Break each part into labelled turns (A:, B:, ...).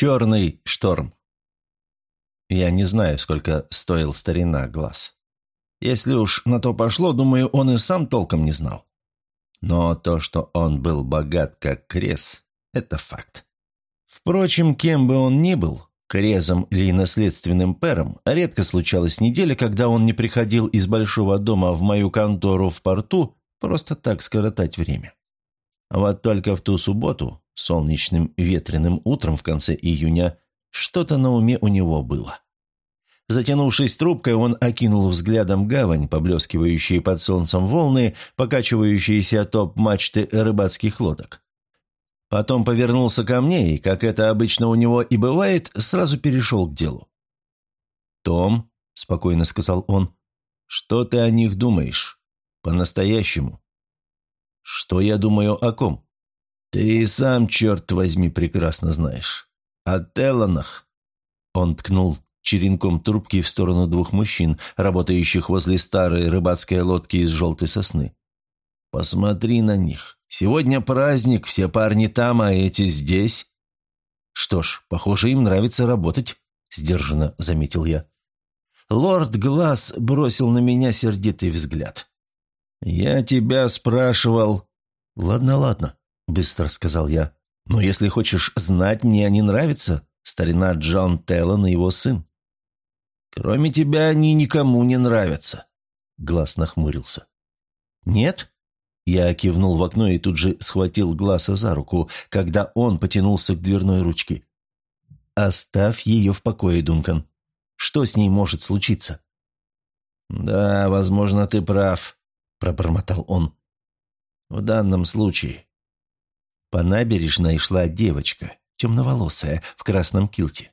A: Черный шторм. Я не знаю, сколько стоил старина глаз. Если уж на то пошло, думаю, он и сам толком не знал. Но то, что он был богат как крес, это факт. Впрочем, кем бы он ни был, крезом или наследственным пером, редко случалась неделя, когда он не приходил из большого дома в мою контору в порту просто так скоротать время. Вот только в ту субботу, солнечным ветреным утром в конце июня, что-то на уме у него было. Затянувшись трубкой, он окинул взглядом гавань, поблескивающие под солнцем волны, покачивающиеся топ-мачты рыбацких лодок. Потом повернулся ко мне и, как это обычно у него и бывает, сразу перешел к делу. «Том», — спокойно сказал он, — «что ты о них думаешь? По-настоящему?» «Что я думаю о ком?» «Ты и сам, черт возьми, прекрасно знаешь. О Телланах». Он ткнул черенком трубки в сторону двух мужчин, работающих возле старой рыбацкой лодки из желтой сосны. «Посмотри на них. Сегодня праздник, все парни там, а эти здесь». «Что ж, похоже, им нравится работать», — сдержанно заметил я. Лорд Глаз бросил на меня сердитый взгляд. «Я тебя спрашивал...» «Ладно, ладно», — быстро сказал я. «Но если хочешь знать, мне они нравятся. Старина Джон Теллон и его сын. «Кроме тебя они никому не нравятся», — глаз нахмурился. «Нет?» Я кивнул в окно и тут же схватил Гласа за руку, когда он потянулся к дверной ручке. «Оставь ее в покое, Дункан. Что с ней может случиться?» «Да, возможно, ты прав», — пробормотал он. «В данном случае». По набережной шла девочка, темноволосая, в красном килте.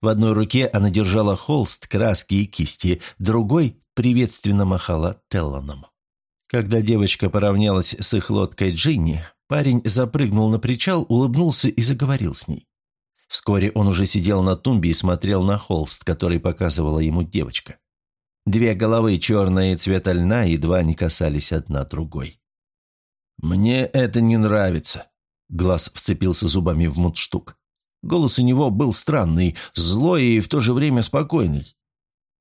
A: В одной руке она держала холст, краски и кисти, другой приветственно махала Телланом. Когда девочка поравнялась с их лодкой Джинни, парень запрыгнул на причал, улыбнулся и заговорил с ней. Вскоре он уже сидел на тумбе и смотрел на холст, который показывала ему девочка. Две головы, черные цвета льна, едва не касались одна другой. «Мне это не нравится», — глаз вцепился зубами в мундштук. Голос у него был странный, злой и в то же время спокойный.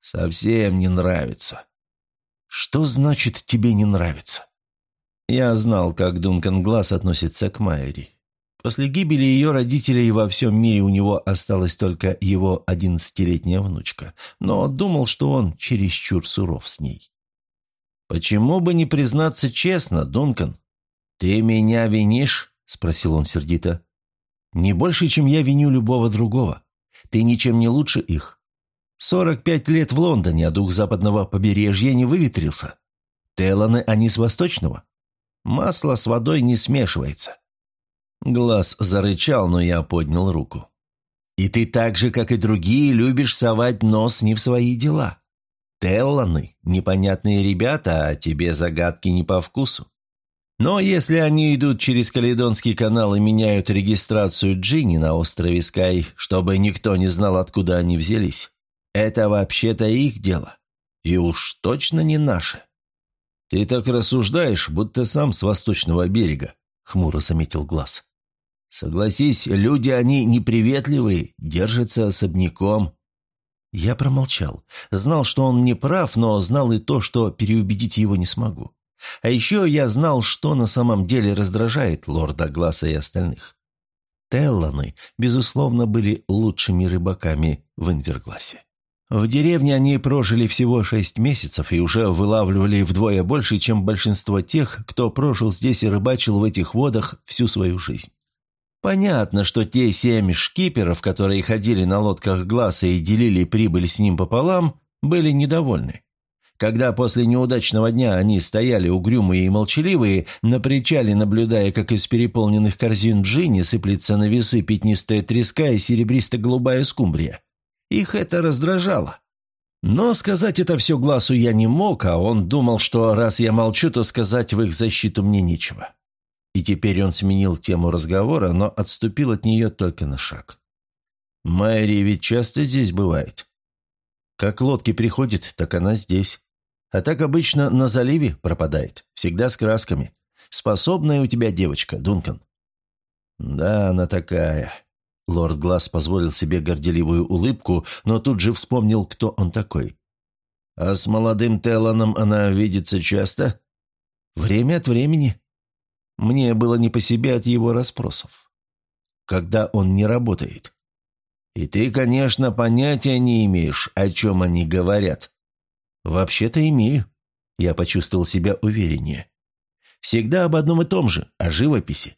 A: «Совсем не нравится». «Что значит тебе не нравится?» Я знал, как Дункан Глаз относится к Майери. После гибели ее родителей во всем мире у него осталась только его одиннадцатилетняя внучка, но думал, что он чересчур суров с ней. «Почему бы не признаться честно, Дункан? Ты меня винишь?» – спросил он сердито. Не больше, чем я виню любого другого. Ты ничем не лучше их. Сорок пять лет в Лондоне, а дух западного побережья не выветрился. Теланы они с восточного. Масло с водой не смешивается. Глаз зарычал, но я поднял руку. И ты так же, как и другие, любишь совать нос не в свои дела. Телланы – непонятные ребята, а тебе загадки не по вкусу. Но если они идут через Каледонский канал и меняют регистрацию Джинни на острове Скай, чтобы никто не знал, откуда они взялись, это вообще-то их дело. И уж точно не наше. «Ты так рассуждаешь, будто сам с восточного берега», — хмуро заметил Глаз. «Согласись, люди они неприветливые, держатся особняком». Я промолчал. Знал, что он не прав, но знал и то, что переубедить его не смогу. А еще я знал, что на самом деле раздражает лорда Гласса и остальных. Телланы, безусловно, были лучшими рыбаками в Инвергласе. В деревне они прожили всего шесть месяцев и уже вылавливали вдвое больше, чем большинство тех, кто прожил здесь и рыбачил в этих водах всю свою жизнь. Понятно, что те семь шкиперов, которые ходили на лодках Гласса и делили прибыль с ним пополам, были недовольны. Когда после неудачного дня они стояли угрюмые и молчаливые, на причале наблюдая, как из переполненных корзин джинни сыплется на весы пятнистая треска и серебристо-голубая скумбрия. Их это раздражало. Но сказать это все глазу я не мог, а он думал, что раз я молчу, то сказать в их защиту мне нечего. И теперь он сменил тему разговора, но отступил от нее только на шаг. «Мэри ведь часто здесь бывает?» «Как лодки приходит, так она здесь. А так обычно на заливе пропадает, всегда с красками. Способная у тебя девочка, Дункан». «Да, она такая. Лорд Глаз позволил себе горделивую улыбку, но тут же вспомнил, кто он такой. «А с молодым Телланом она видится часто?» «Время от времени». Мне было не по себе от его расспросов. «Когда он не работает?» «И ты, конечно, понятия не имеешь, о чем они говорят». «Вообще-то имею». Я почувствовал себя увереннее. «Всегда об одном и том же, о живописи.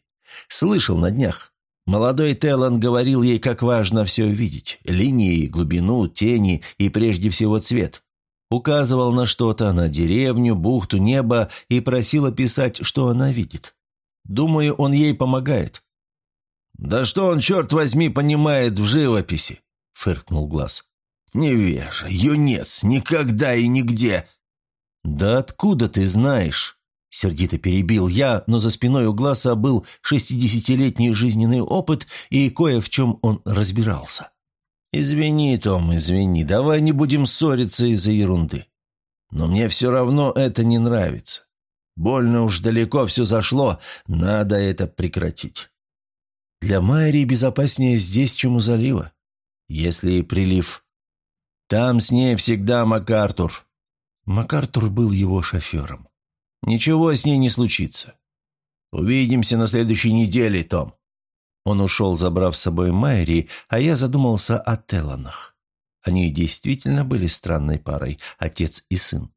A: Слышал на днях. Молодой Теллан говорил ей, как важно все видеть. Линии, глубину, тени и прежде всего цвет. Указывал на что-то, на деревню, бухту, небо и просил описать, что она видит. Думаю, он ей помогает. «Да что он, черт возьми, понимает в живописи?» — фыркнул Глаз. «Невежа, юнец, никогда и нигде!» «Да откуда ты знаешь?» Сердито перебил я, но за спиной у Гласа был шестидесятилетний жизненный опыт, и кое в чем он разбирался. «Извини, Том, извини, давай не будем ссориться из-за ерунды. Но мне все равно это не нравится. Больно уж далеко все зашло, надо это прекратить. Для Майри безопаснее здесь, чем у залива. Если прилив. Там с ней всегда МакАртур». МакАртур был его шофером. Ничего с ней не случится. Увидимся на следующей неделе, Том». Он ушел, забрав с собой Майри, а я задумался о Телланах. Они действительно были странной парой, отец и сын.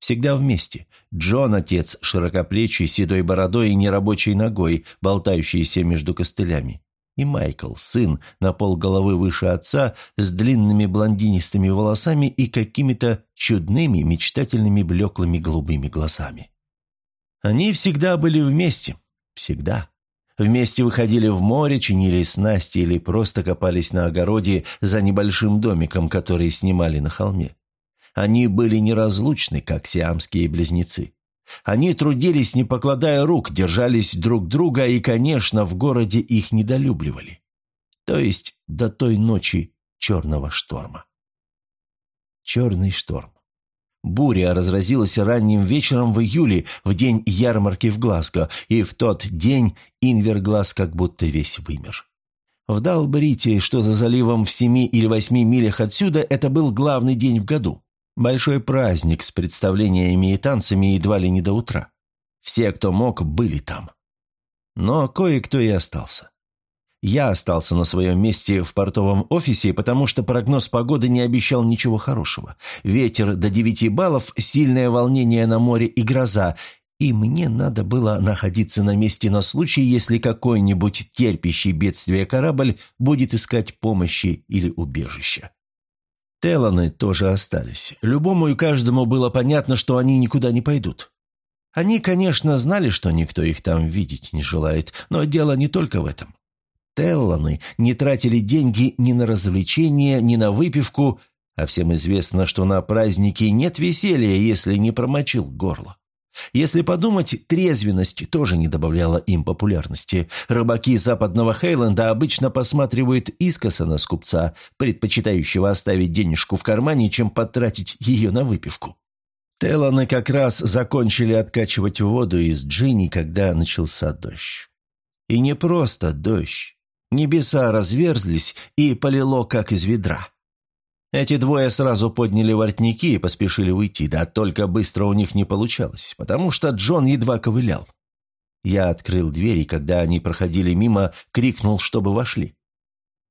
A: Всегда вместе. Джон – отец, широкоплечий, седой бородой и нерабочей ногой, болтающийся между костылями. И Майкл, сын, на пол головы выше отца, с длинными блондинистыми волосами и какими-то чудными, мечтательными, блеклыми голубыми глазами. Они всегда были вместе. Всегда. Вместе выходили в море, чинили снасти или просто копались на огороде за небольшим домиком, который снимали на холме. Они были неразлучны, как сиамские близнецы. Они трудились, не покладая рук, держались друг друга и, конечно, в городе их недолюбливали. То есть до той ночи черного шторма. Черный шторм. Буря разразилась ранним вечером в июле, в день ярмарки в Глазго, и в тот день Инверглаз как будто весь вымер. В Далбрите, что за заливом в семи или восьми милях отсюда, это был главный день в году. Большой праздник с представлениями и танцами едва ли не до утра. Все, кто мог, были там. Но кое-кто и остался. Я остался на своем месте в портовом офисе, потому что прогноз погоды не обещал ничего хорошего. Ветер до 9 баллов, сильное волнение на море и гроза. И мне надо было находиться на месте на случай, если какой-нибудь терпящий бедствие корабль будет искать помощи или убежища. Теланы тоже остались. Любому и каждому было понятно, что они никуда не пойдут. Они, конечно, знали, что никто их там видеть не желает, но дело не только в этом. Телланы не тратили деньги ни на развлечения, ни на выпивку, а всем известно, что на празднике нет веселья, если не промочил горло. Если подумать, трезвенность тоже не добавляла им популярности. Рыбаки западного Хейленда обычно посматривают искоса на скупца, предпочитающего оставить денежку в кармане, чем потратить ее на выпивку. Телланы как раз закончили откачивать воду из Джинни, когда начался дождь. И не просто дождь. Небеса разверзлись и полило, как из ведра. Эти двое сразу подняли воротники и поспешили уйти, да только быстро у них не получалось, потому что Джон едва ковылял. Я открыл дверь, и когда они проходили мимо, крикнул, чтобы вошли.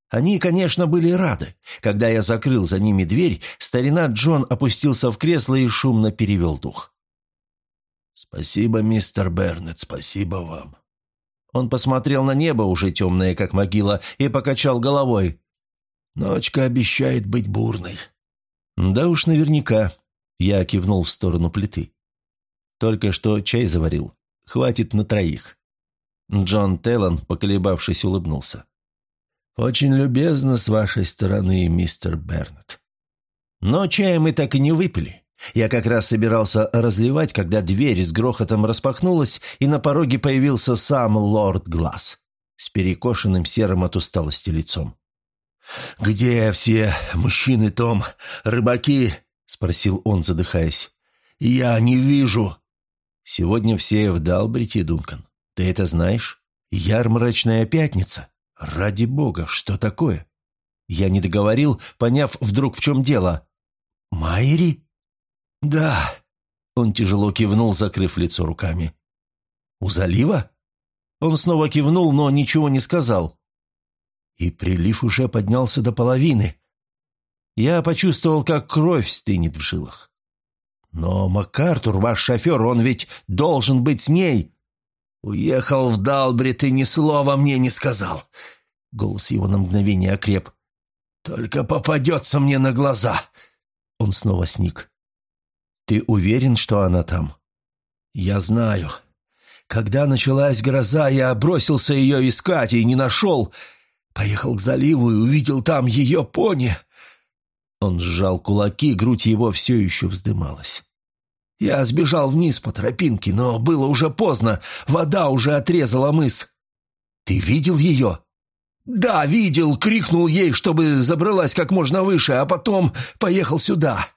A: Они, конечно, были рады. Когда я закрыл за ними дверь, старина Джон опустился в кресло и шумно перевел дух. «Спасибо, мистер Бернет, спасибо вам. Он посмотрел на небо, уже темное, как могила, и покачал головой. «Ночка обещает быть бурной». «Да уж наверняка», — я кивнул в сторону плиты. «Только что чай заварил. Хватит на троих». Джон Теллан, поколебавшись, улыбнулся. «Очень любезно с вашей стороны, мистер Бернет». Но чая мы так и не выпили. Я как раз собирался разливать, когда дверь с грохотом распахнулась, и на пороге появился сам лорд Глаз с перекошенным серым от усталости лицом. «Где все мужчины, Том? Рыбаки?» — спросил он, задыхаясь. «Я не вижу». «Сегодня все в Далбрите, Дункан. Ты это знаешь? Ярмарочная пятница. «Ради бога, что такое?» Я не договорил, поняв вдруг, в чем дело. «Майри?» «Да», — он тяжело кивнул, закрыв лицо руками. «У залива?» Он снова кивнул, но ничего не сказал. И прилив уже поднялся до половины. Я почувствовал, как кровь стынет в жилах. «Но МакАртур, ваш шофер, он ведь должен быть с ней!» «Уехал в Далбрит и ни слова мне не сказал!» Голос его на мгновение окреп. «Только попадется мне на глаза!» Он снова сник. «Ты уверен, что она там?» «Я знаю. Когда началась гроза, я бросился ее искать и не нашел. Поехал к заливу и увидел там ее пони. Он сжал кулаки, грудь его все еще вздымалась. Я сбежал вниз по тропинке, но было уже поздно, вода уже отрезала мыс. Ты видел ее? Да, видел, крикнул ей, чтобы забралась как можно выше, а потом поехал сюда.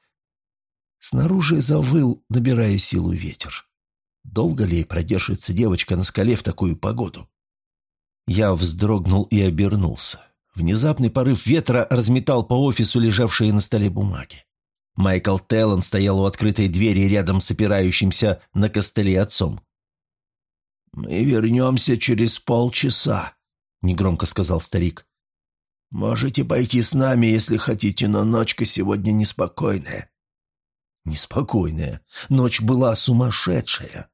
A: Снаружи завыл, набирая силу ветер. Долго ли продержится девочка на скале в такую погоду? Я вздрогнул и обернулся. Внезапный порыв ветра разметал по офису лежавшие на столе бумаги. Майкл Теллан стоял у открытой двери рядом с опирающимся на костыли отцом. «Мы вернемся через полчаса», — негромко сказал старик. «Можете пойти с нами, если хотите, но ночка сегодня неспокойная». «Неспокойная. Ночь была сумасшедшая.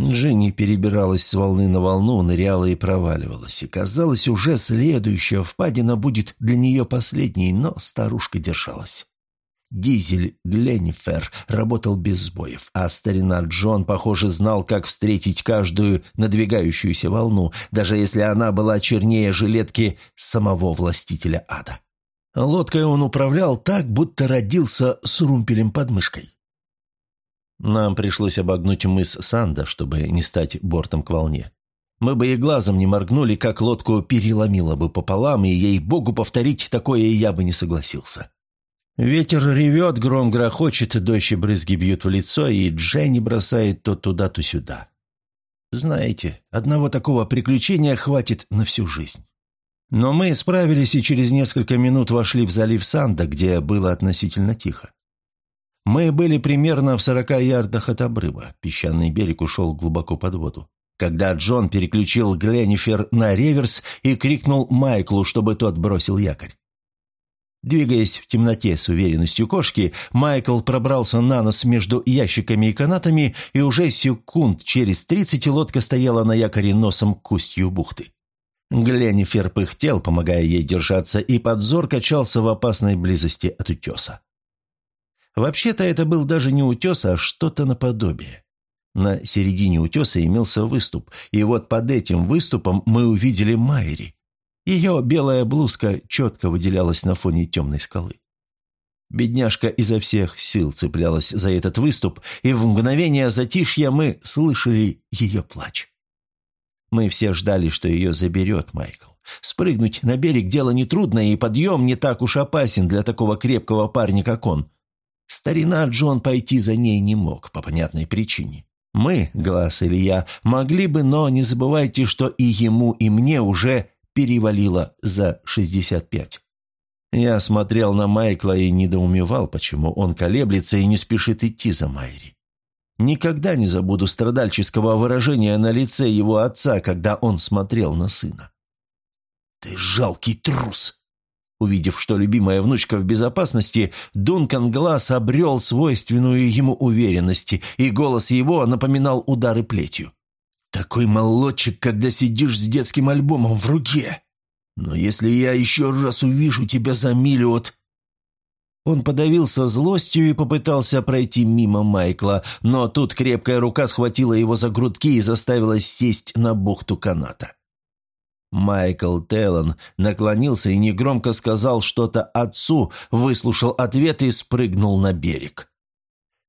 A: Дженни перебиралась с волны на волну, ныряла и проваливалась, и казалось, уже следующая впадина будет для нее последней, но старушка держалась. Дизель Гленнифер работал без сбоев, а старина Джон, похоже, знал, как встретить каждую надвигающуюся волну, даже если она была чернее жилетки самого властителя ада. Лодкой он управлял так, будто родился с румпелем под мышкой. Нам пришлось обогнуть мыс Санда, чтобы не стать бортом к волне. Мы бы и глазом не моргнули, как лодку переломило бы пополам, и ей-богу повторить такое я бы не согласился. Ветер ревет, гром грохочет, дождь и брызги бьют в лицо, и Дженни бросает то туда, то сюда. Знаете, одного такого приключения хватит на всю жизнь. Но мы справились и через несколько минут вошли в залив Санда, где было относительно тихо. Мы были примерно в сорока ярдах от обрыва. Песчаный берег ушел глубоко под воду. Когда Джон переключил Гленнифер на реверс и крикнул Майклу, чтобы тот бросил якорь. Двигаясь в темноте с уверенностью кошки, Майкл пробрался на нос между ящиками и канатами, и уже секунд через тридцать лодка стояла на якоре носом к устью бухты. Гленнифер пыхтел, помогая ей держаться, и подзор качался в опасной близости от утеса. Вообще-то это был даже не утес, а что-то наподобие. На середине утеса имелся выступ, и вот под этим выступом мы увидели Майри. Ее белая блузка четко выделялась на фоне темной скалы. Бедняжка изо всех сил цеплялась за этот выступ, и в мгновение затишья мы слышали ее плач. Мы все ждали, что ее заберет Майкл. Спрыгнуть на берег дело нетрудное, и подъем не так уж опасен для такого крепкого парня, как он. Старина Джон пойти за ней не мог по понятной причине. Мы, Глаз или я, могли бы, но не забывайте, что и ему, и мне уже перевалило за 65. Я смотрел на Майкла и недоумевал, почему он колеблется и не спешит идти за Майри. Никогда не забуду страдальческого выражения на лице его отца, когда он смотрел на сына. «Ты жалкий трус!» Увидев, что любимая внучка в безопасности, Дункан Глаз обрел свойственную ему уверенность, и голос его напоминал удары плетью. «Такой молодчик, когда сидишь с детским альбомом в руке. Но если я еще раз увижу тебя за милю от...» Он подавился злостью и попытался пройти мимо Майкла, но тут крепкая рука схватила его за грудки и заставила сесть на бухту каната. Майкл Теллан наклонился и негромко сказал что-то отцу, выслушал ответ и спрыгнул на берег.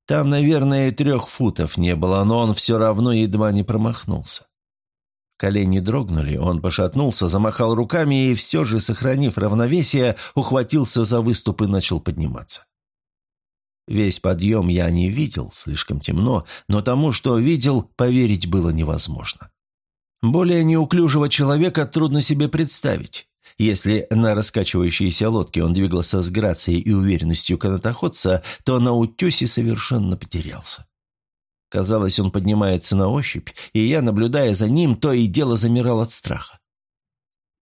A: Там, наверное, трех футов не было, но он все равно едва не промахнулся. Колени дрогнули, он пошатнулся, замахал руками и все же, сохранив равновесие, ухватился за выступ и начал подниматься. Весь подъем я не видел, слишком темно, но тому, что видел, поверить было невозможно. Более неуклюжего человека трудно себе представить. Если на раскачивающейся лодке он двигался с грацией и уверенностью канатоходца, то на утесе совершенно потерялся. Казалось, он поднимается на ощупь, и я, наблюдая за ним, то и дело замирал от страха.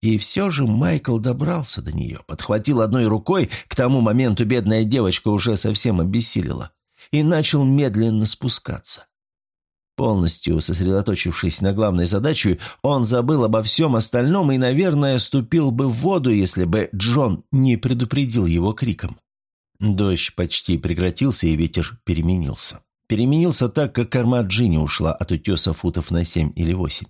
A: И все же Майкл добрался до нее, подхватил одной рукой, к тому моменту бедная девочка уже совсем обессилила, и начал медленно спускаться. Полностью сосредоточившись на главной задаче, он забыл обо всем остальном и, наверное, ступил бы в воду, если бы Джон не предупредил его криком. Дождь почти прекратился, и ветер переменился. Переменился так, как корма Джинни ушла от утеса футов на семь или восемь.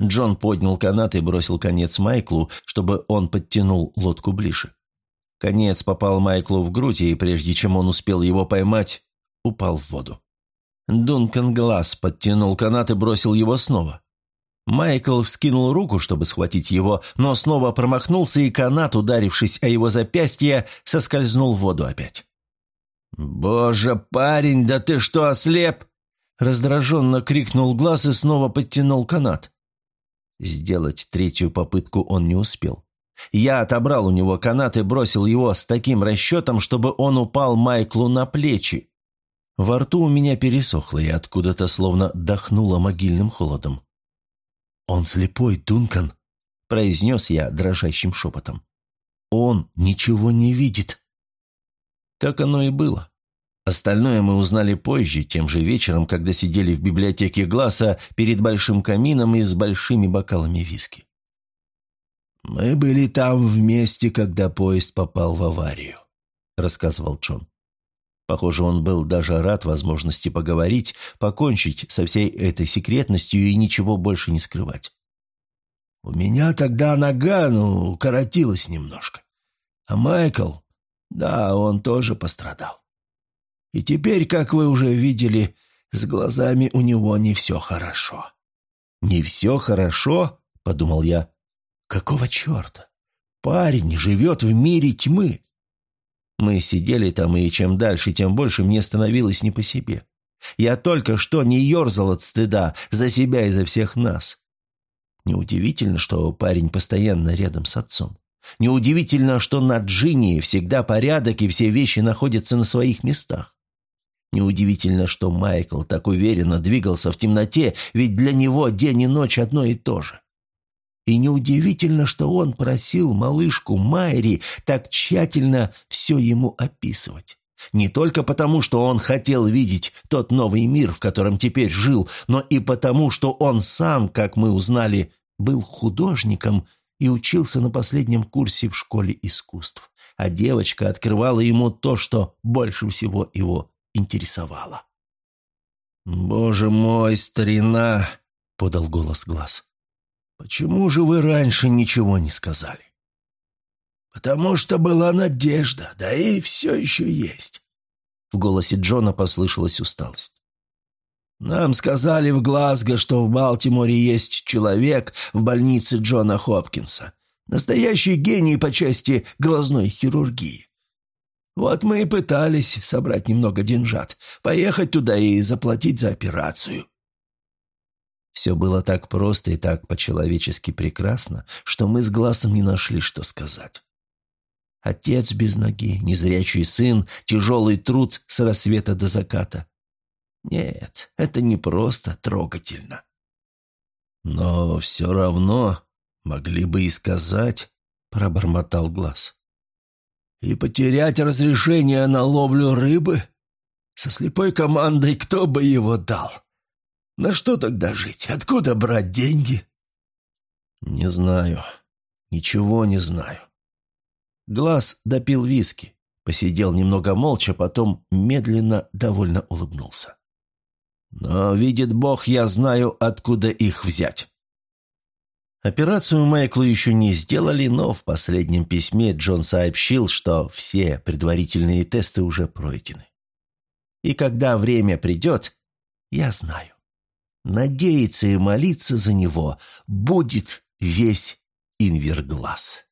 A: Джон поднял канат и бросил конец Майклу, чтобы он подтянул лодку ближе. Конец попал Майклу в грудь, и прежде чем он успел его поймать, упал в воду. Дункан Глаз подтянул канат и бросил его снова. Майкл вскинул руку, чтобы схватить его, но снова промахнулся, и канат, ударившись о его запястье, соскользнул в воду опять. «Боже, парень, да ты что, ослеп?» Раздраженно крикнул Глаз и снова подтянул канат. Сделать третью попытку он не успел. Я отобрал у него канат и бросил его с таким расчетом, чтобы он упал Майклу на плечи. Во рту у меня пересохло и откуда-то словно дохнуло могильным холодом. «Он слепой, Дункан», — произнес я дрожащим шепотом. «Он ничего не видит». Так оно и было. Остальное мы узнали позже, тем же вечером, когда сидели в библиотеке Гласа перед большим камином и с большими бокалами виски. «Мы были там вместе, когда поезд попал в аварию», — рассказывал Джон. Похоже, он был даже рад возможности поговорить, покончить со всей этой секретностью и ничего больше не скрывать. «У меня тогда нога, ну, укоротилась немножко. А Майкл, да, он тоже пострадал. И теперь, как вы уже видели, с глазами у него не все хорошо». «Не все хорошо?» — подумал я. «Какого черта? Парень живет в мире тьмы. Мы сидели там, и чем дальше, тем больше мне становилось не по себе. Я только что не ерзал от стыда за себя и за всех нас. Неудивительно, что парень постоянно рядом с отцом. Неудивительно, что на Джинни всегда порядок и все вещи находятся на своих местах. Неудивительно, что Майкл так уверенно двигался в темноте, ведь для него день и ночь одно и то же. И неудивительно, что он просил малышку Майри так тщательно все ему описывать. Не только потому, что он хотел видеть тот новый мир, в котором теперь жил, но и потому, что он сам, как мы узнали, был художником и учился на последнем курсе в школе искусств. А девочка открывала ему то, что больше всего его интересовало. «Боже мой, старина!» — подал голос глаз. «Почему же вы раньше ничего не сказали?» «Потому что была надежда, да и все еще есть». В голосе Джона послышалась усталость. «Нам сказали в Глазго, что в Балтиморе есть человек в больнице Джона Хопкинса, настоящий гений по части глазной хирургии. Вот мы и пытались собрать немного деньжат, поехать туда и заплатить за операцию. Все было так просто и так по-человечески прекрасно, что мы с глазом не нашли, что сказать. Отец без ноги, незрячий сын, тяжелый труд с рассвета до заката. Нет, это не просто трогательно. Но все равно могли бы и сказать, пробормотал глаз. И потерять разрешение на ловлю рыбы? Со слепой командой кто бы его дал? На что тогда жить? Откуда брать деньги?» «Не знаю. Ничего не знаю». Глаз допил виски, посидел немного молча, потом медленно довольно улыбнулся. «Но, видит Бог, я знаю, откуда их взять». Операцию Майклу еще не сделали, но в последнем письме Джон сообщил, что все предварительные тесты уже пройдены. И когда время придет, я знаю надеяться и молиться за него будет весь Инверглаз.